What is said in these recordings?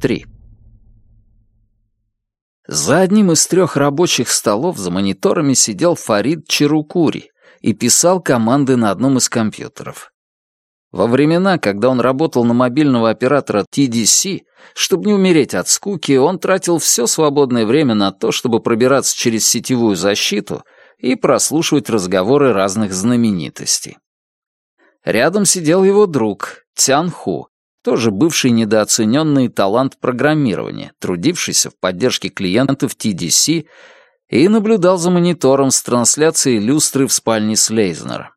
3. За одним из трех рабочих столов за мониторами сидел Фарид Чарукури и писал команды на одном из компьютеров. Во времена, когда он работал на мобильного оператора TDC, чтобы не умереть от скуки, он тратил все свободное время на то, чтобы пробираться через сетевую защиту и прослушивать разговоры разных знаменитостей. Рядом сидел его друг, Ху, тоже бывший недооцененный талант программирования, трудившийся в поддержке клиентов TDC и наблюдал за монитором с трансляцией люстры в спальне Слейзнера.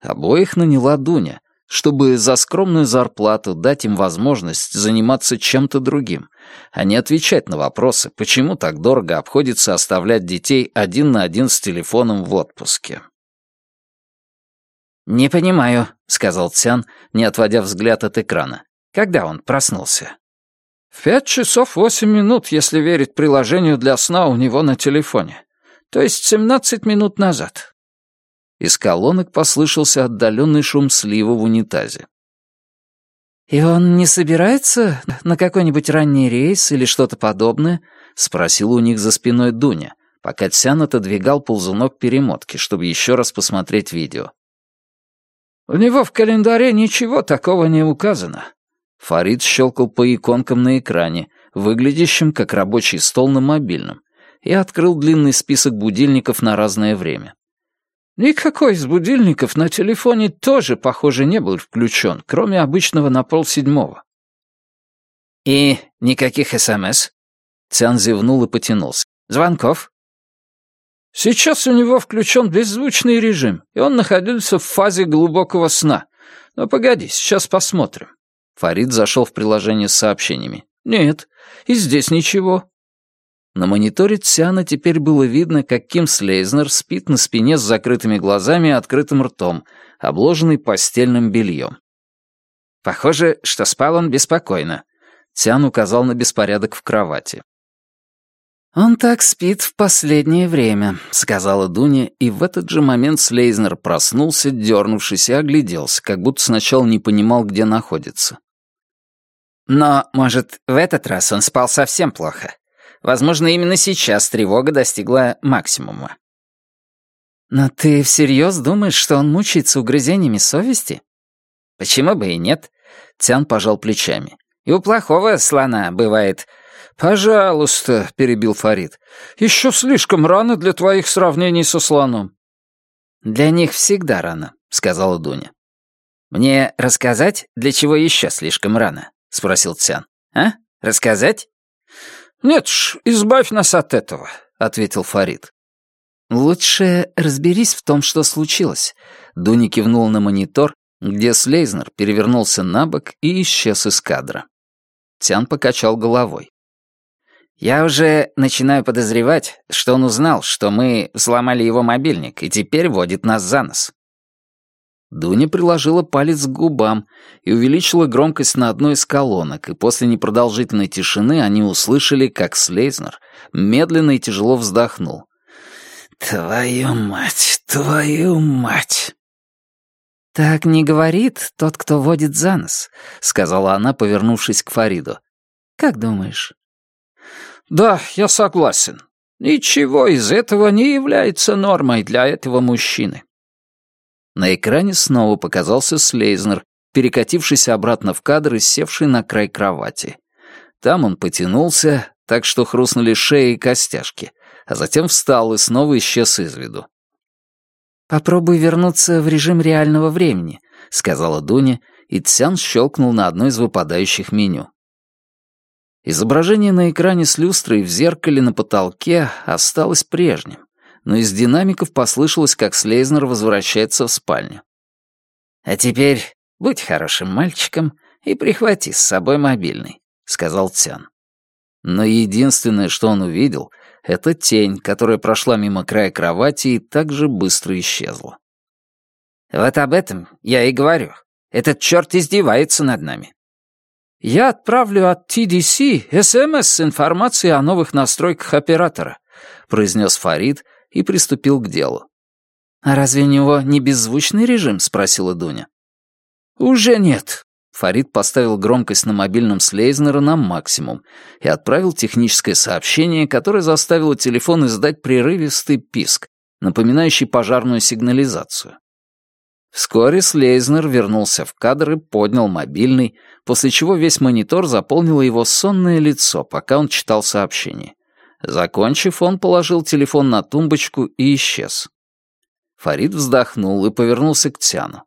Обоих наняла Дуня, чтобы за скромную зарплату дать им возможность заниматься чем-то другим, а не отвечать на вопросы, почему так дорого обходится оставлять детей один на один с телефоном в отпуске. «Не понимаю», — сказал Цян, не отводя взгляд от экрана. «Когда он проснулся?» «В пять часов восемь минут, если верить приложению для сна у него на телефоне. То есть семнадцать минут назад. Из колонок послышался отдаленный шум слива в унитазе. «И он не собирается на какой-нибудь ранний рейс или что-то подобное?» — спросила у них за спиной Дуня, пока Цян отодвигал ползунок перемотки, чтобы еще раз посмотреть видео. «У него в календаре ничего такого не указано». Фарид щелкал по иконкам на экране, выглядящим как рабочий стол на мобильном, и открыл длинный список будильников на разное время. Никакой из будильников на телефоне тоже, похоже, не был включен, кроме обычного на полседьмого. «И никаких СМС?» Цян зевнул и потянулся. «Звонков?» «Сейчас у него включен беззвучный режим, и он находится в фазе глубокого сна. Но погоди, сейчас посмотрим». Фарид зашел в приложение с сообщениями. «Нет, и здесь ничего. На мониторе Цяна теперь было видно, как Ким Слейзнер спит на спине с закрытыми глазами и открытым ртом, обложенный постельным бельем. «Похоже, что спал он беспокойно», — Цян указал на беспорядок в кровати. «Он так спит в последнее время», — сказала Дуня, и в этот же момент Слейзнер проснулся, дернувшись и огляделся, как будто сначала не понимал, где находится. «Но, может, в этот раз он спал совсем плохо. Возможно, именно сейчас тревога достигла максимума. «Но ты всерьез думаешь, что он мучается угрызениями совести?» «Почему бы и нет?» — Тян пожал плечами. «И у плохого слона бывает...» «Пожалуйста», — перебил Фарид, — «еще слишком рано для твоих сравнений со слоном». «Для них всегда рано», — сказала Дуня. «Мне рассказать, для чего еще слишком рано?» — спросил Цян. «А? Рассказать?» «Нет ж, избавь нас от этого», — ответил Фарид. «Лучше разберись в том, что случилось», — Дуни кивнул на монитор, где Слейзнер перевернулся на бок и исчез из кадра. Тян покачал головой. «Я уже начинаю подозревать, что он узнал, что мы взломали его мобильник и теперь водит нас за нос. Дуня приложила палец к губам и увеличила громкость на одной из колонок, и после непродолжительной тишины они услышали, как Слейзнер медленно и тяжело вздохнул. «Твою мать, твою мать!» «Так не говорит тот, кто водит за нос», — сказала она, повернувшись к Фариду. «Как думаешь?» «Да, я согласен. Ничего из этого не является нормой для этого мужчины. На экране снова показался Слейзнер, перекатившийся обратно в кадр и севший на край кровати. Там он потянулся, так что хрустнули шеи и костяшки, а затем встал и снова исчез из виду. «Попробуй вернуться в режим реального времени», — сказала Дуня, и Цян щелкнул на одно из выпадающих меню. Изображение на экране с люстрой в зеркале на потолке осталось прежним но из динамиков послышалось, как Слейзнер возвращается в спальню. «А теперь будь хорошим мальчиком и прихвати с собой мобильный», — сказал Цян. Но единственное, что он увидел, — это тень, которая прошла мимо края кровати и так же быстро исчезла. «Вот об этом я и говорю. Этот черт издевается над нами». «Я отправлю от TDC СМС с информацией о новых настройках оператора», — произнес Фарид, — и приступил к делу. «А разве у него не беззвучный режим?» — спросила Дуня. «Уже нет». Фарид поставил громкость на мобильном Слейзнера на максимум и отправил техническое сообщение, которое заставило телефон издать прерывистый писк, напоминающий пожарную сигнализацию. Вскоре Слейзнер вернулся в кадр и поднял мобильный, после чего весь монитор заполнило его сонное лицо, пока он читал сообщение. Закончив, он положил телефон на тумбочку и исчез. Фарид вздохнул и повернулся к Тяну.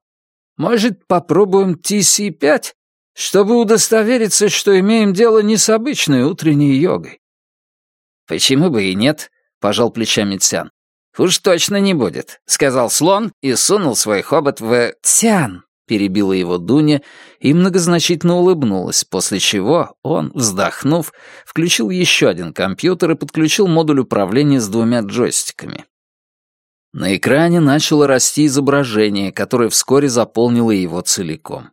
«Может, попробуем TC-5, чтобы удостовериться, что имеем дело не с обычной утренней йогой?» «Почему бы и нет?» — пожал плечами Тян. «Уж точно не будет», — сказал слон и сунул свой хобот в... «Тян!» — перебила его Дуня и многозначительно улыбнулась, после чего он, вздохнув, включил еще один компьютер и подключил модуль управления с двумя джойстиками. На экране начало расти изображение, которое вскоре заполнило его целиком.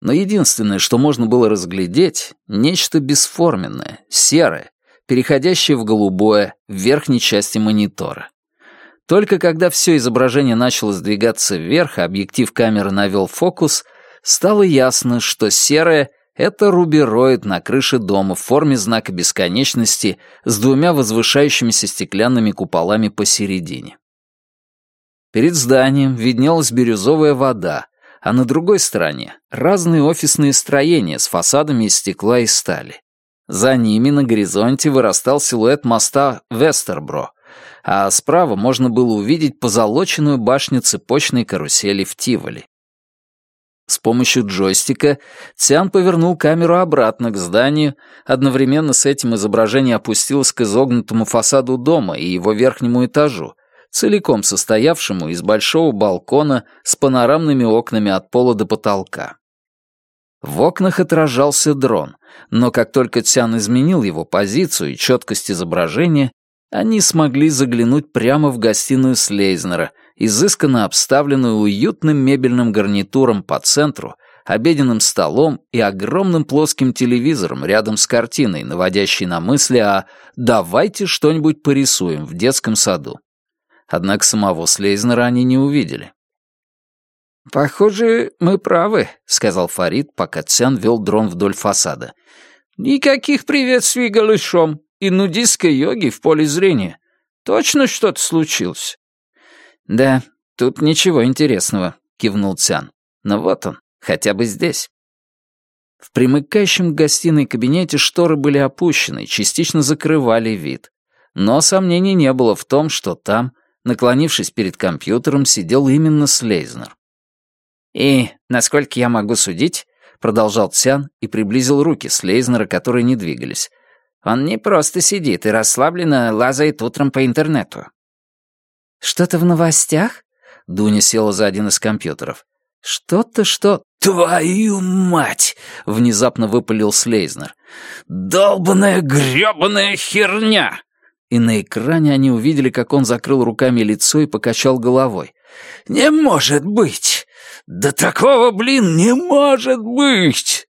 Но единственное, что можно было разглядеть, нечто бесформенное, серое, переходящее в голубое в верхней части монитора. Только когда все изображение начало сдвигаться вверх, а объектив камеры навел фокус, стало ясно, что серое — это рубероид на крыше дома в форме знака бесконечности с двумя возвышающимися стеклянными куполами посередине. Перед зданием виднелась бирюзовая вода, а на другой стороне — разные офисные строения с фасадами из стекла и стали. За ними на горизонте вырастал силуэт моста Вестербро, а справа можно было увидеть позолоченную башню цепочной карусели в Тиволи. С помощью джойстика Цян повернул камеру обратно к зданию, одновременно с этим изображение опустилось к изогнутому фасаду дома и его верхнему этажу, целиком состоявшему из большого балкона с панорамными окнами от пола до потолка. В окнах отражался дрон, но как только Цян изменил его позицию и четкость изображения, они смогли заглянуть прямо в гостиную Слейзнера, изысканно обставленную уютным мебельным гарнитуром по центру, обеденным столом и огромным плоским телевизором рядом с картиной, наводящей на мысли о «давайте что-нибудь порисуем» в детском саду. Однако самого Слейзнера они не увидели. «Похоже, мы правы», — сказал Фарид, пока Цян вел дрон вдоль фасада. «Никаких приветствий голышом и нудистской йоги в поле зрения. Точно что-то случилось?» «Да, тут ничего интересного», — кивнул Цян. «Но вот он, хотя бы здесь». В примыкающем к гостиной кабинете шторы были опущены, частично закрывали вид. Но сомнений не было в том, что там, наклонившись перед компьютером, сидел именно Слейзнер. «И, насколько я могу судить», — продолжал Цян и приблизил руки Слейзнера, которые не двигались. «Он не просто сидит и расслабленно лазает утром по интернету». «Что-то в новостях?» — Дуня села за один из компьютеров. «Что-то, что...» «Твою мать!» — внезапно выпалил Слейзнер. «Долбаная грёбаная херня!» и на экране они увидели, как он закрыл руками лицо и покачал головой. «Не может быть! Да такого, блин, не может быть!»